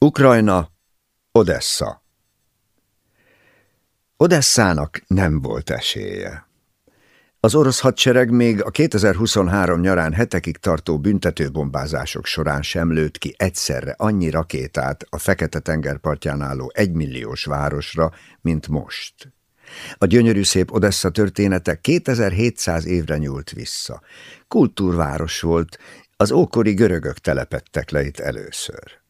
Ukrajna, Odessa Odesszának nem volt esélye. Az orosz hadsereg még a 2023 nyarán hetekig tartó büntetőbombázások során sem lőtt ki egyszerre annyi rakétát a Fekete-tenger álló egymilliós városra, mint most. A gyönyörű szép Odessa története 2700 évre nyúlt vissza. Kultúrváros volt, az ókori görögök telepettek le itt először.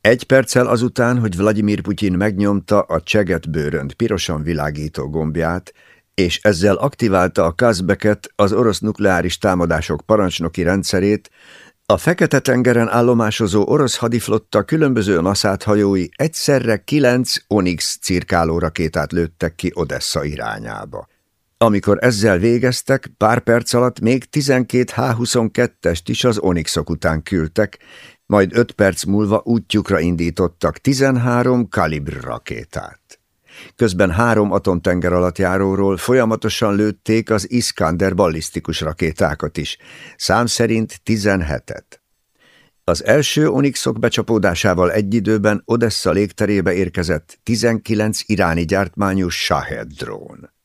Egy perccel azután, hogy Vladimir Putyin megnyomta a cseget bőrönt pirosan világító gombját, és ezzel aktiválta a Kazbeket, az orosz nukleáris támadások parancsnoki rendszerét, a Fekete-tengeren állomásozó orosz hadiflotta különböző naszát hajói egyszerre kilenc Onyx cirkáló rakétát lőttek ki Odessa irányába. Amikor ezzel végeztek, pár perc alatt még 12 H-22-est is az Onyxok után küldtek, majd öt perc múlva útjukra indítottak 13 kalibr rakétát. Közben három atomtenger alatt járóról folyamatosan lőtték az Iskander ballisztikus rakétákat is, szám szerint 17-et. Az első Onyxok becsapódásával egy időben Odessa légterébe érkezett 19 iráni gyártmányú Shahed drón.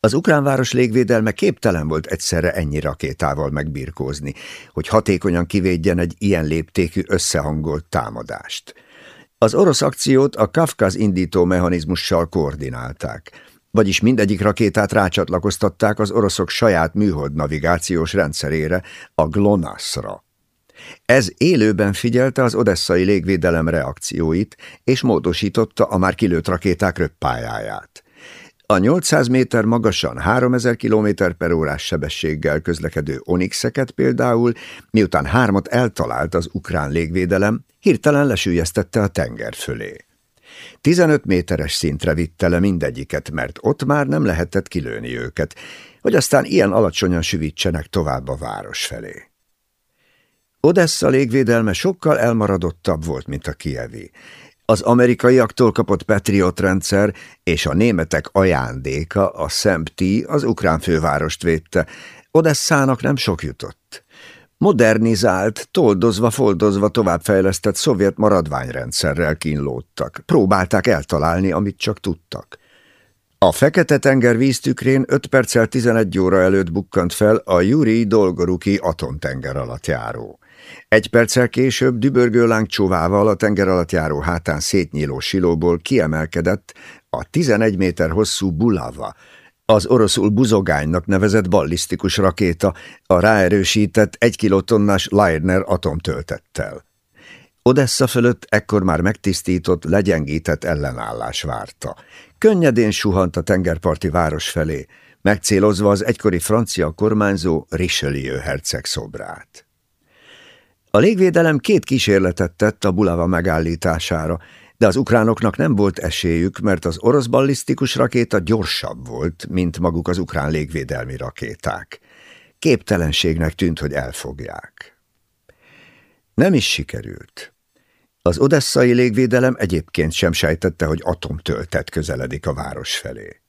Az ukrán város légvédelme képtelen volt egyszerre ennyi rakétával megbirkózni, hogy hatékonyan kivédjen egy ilyen léptékű összehangolt támadást. Az orosz akciót a Kafkaz indító mechanizmussal koordinálták, vagyis mindegyik rakétát rácsatlakoztatták az oroszok saját műhold navigációs rendszerére, a GLONASS-ra. Ez élőben figyelte az odesszai légvédelem reakcióit, és módosította a már kilőtt rakéták röppájáját. A 800 méter magasan 3000 km per órás sebességgel közlekedő Onyxeket például, miután hármat eltalált az ukrán légvédelem, hirtelen lesülyeztette a tenger fölé. 15 méteres szintre vitte le mindegyiket, mert ott már nem lehetett kilőni őket, hogy aztán ilyen alacsonyan süvítsenek tovább a város felé. Odessa légvédelme sokkal elmaradottabb volt, mint a kievi. Az amerikaiaktól kapott Patriot rendszer és a németek ajándéka, a Szempti, az ukrán fővárost védte. Odesszának nem sok jutott. Modernizált, toldozva-foldozva továbbfejlesztett szovjet maradványrendszerrel kínlódtak. Próbálták eltalálni, amit csak tudtak. A Fekete-tenger víztükrén 5 perccel 11 óra előtt bukkant fel a Yuri Dolgoruki atomtenger alatt járó. Egy perccel később dübörgő láng a tenger alatt járó hátán szétnyíló silóból kiemelkedett a 11 méter hosszú Bulava, az oroszul buzogánynak nevezett ballisztikus rakéta a ráerősített egy kilotonnás Leitner atomtöltettel. Odessa fölött ekkor már megtisztított, legyengített ellenállás várta. Könnyedén suhant a tengerparti város felé, megcélozva az egykori francia kormányzó Richelieu herceg szobrát. A légvédelem két kísérletet tett a Bulava megállítására, de az ukránoknak nem volt esélyük, mert az orosz ballisztikus rakéta gyorsabb volt, mint maguk az ukrán légvédelmi rakéták. Képtelenségnek tűnt, hogy elfogják. Nem is sikerült. Az odesszai légvédelem egyébként sem sejtette, hogy atomtöltet közeledik a város felé.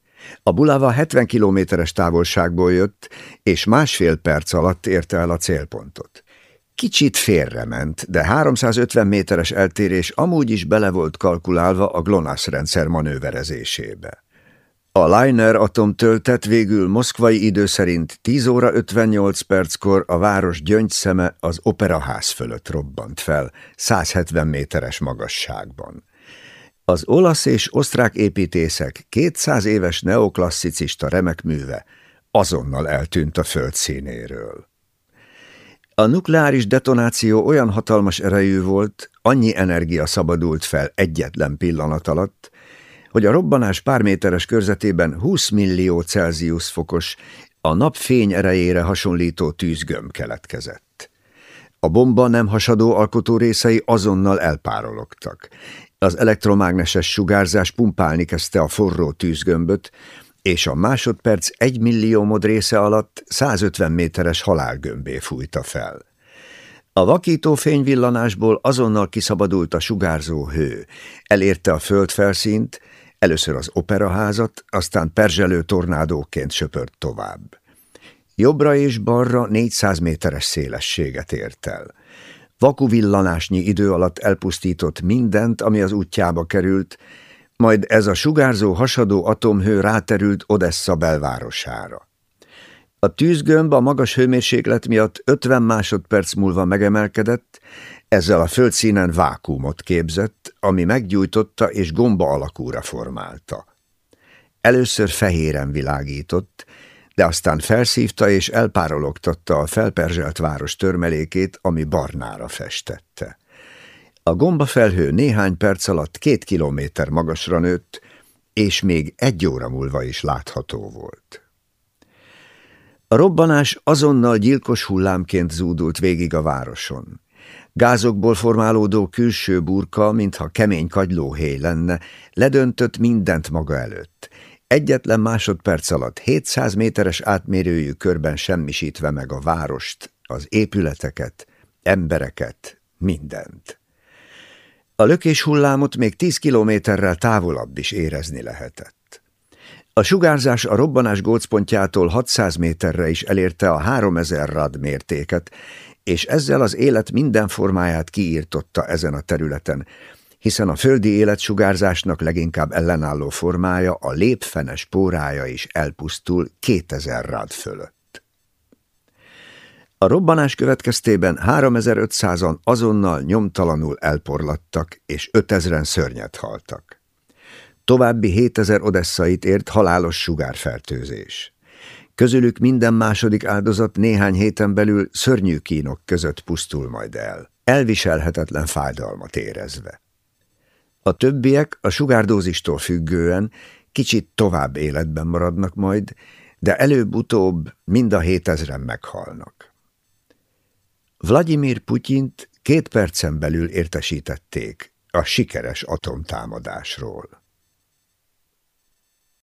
A bulava 70 kilométeres távolságból jött, és másfél perc alatt érte el a célpontot. Kicsit félrement, de 350 méteres eltérés amúgy is bele volt kalkulálva a GLONASS rendszer manőverezésébe. A Liner atomtöltet végül moszkvai idő szerint 10 óra 58 perckor a város gyöngyszeme az operaház fölött robbant fel, 170 méteres magasságban. Az olasz és osztrák építészek 200 éves neoklasszicista remek műve azonnal eltűnt a föld színéről. A nukleáris detonáció olyan hatalmas erejű volt, annyi energia szabadult fel egyetlen pillanat alatt, hogy a robbanás pár méteres körzetében 20 millió Celsius fokos, a nap fény erejére hasonlító tűzgömb keletkezett. A bomba nem hasadó alkotó részei azonnal elpárologtak. Az elektromágneses sugárzás pumpálni kezdte a forró tűzgömböt, és a másodperc egy milliómod része alatt 150 méteres halálgömbé fújta fel. A vakító fényvillanásból azonnal kiszabadult a sugárzó hő, elérte a földfelszínt, először az operaházat, aztán perzselő tornádóként söpört tovább. Jobbra és balra 400 méteres szélességet ért el. Vakuvillanásnyi idő alatt elpusztított mindent, ami az útjába került, majd ez a sugárzó hasadó atomhő ráterült Odessa belvárosára. A tűzgömb a magas hőmérséklet miatt 50 másodperc múlva megemelkedett, ezzel a földszínen vákumot képzett, ami meggyújtotta és gomba alakúra formálta. Először fehéren világított, de aztán felszívta és elpárologtatta a felperzselt város törmelékét, ami barnára festette. A gombafelhő néhány perc alatt két kilométer magasra nőtt, és még egy óra múlva is látható volt. A robbanás azonnal gyilkos hullámként zúdult végig a városon. Gázokból formálódó külső burka, mintha kemény kagylóhéj lenne, ledöntött mindent maga előtt. Egyetlen másodperc alatt 700 méteres átmérőjű körben semmisítve meg a várost, az épületeket, embereket, mindent. A lökés hullámot még 10 kilométerrel távolabb is érezni lehetett. A sugárzás a robbanás gócpontjától 600 méterre is elérte a 3000 rad mértéket, és ezzel az élet minden formáját kiírtotta ezen a területen, hiszen a földi életsugárzásnak leginkább ellenálló formája, a lépfenes pórája is elpusztul 2000 rád fölött. A robbanás következtében 3500-an azonnal nyomtalanul elporlattak, és 5000-en szörnyet haltak. További 7000 odesszait ért halálos sugárfertőzés. Közülük minden második áldozat néhány héten belül szörnyű kínok között pusztul majd el, elviselhetetlen fájdalmat érezve. A többiek a sugárdózistól függően kicsit tovább életben maradnak majd, de előbb-utóbb mind a hétezren meghalnak. Vladimir Putyint két percen belül értesítették a sikeres atomtámadásról.